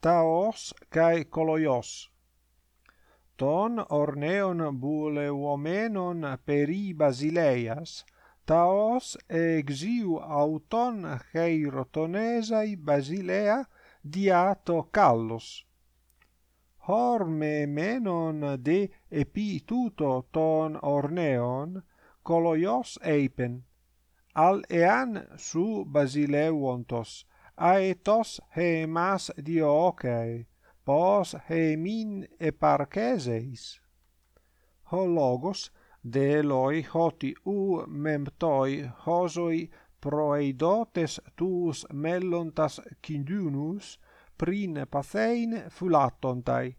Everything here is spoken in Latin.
taos kai koloios ton orneon buleuomenon peri basileias taos exiu auton heirotonesai basilea diato callos horme menon de epituto ton orneon koloios eipen al ean su basileuontos aetos he mas dioce pos he min eparcheseis. Ho logos de loi hoti u memtoi hosoi proeidotes tus mellontas kindunus prin pathein fulatontai.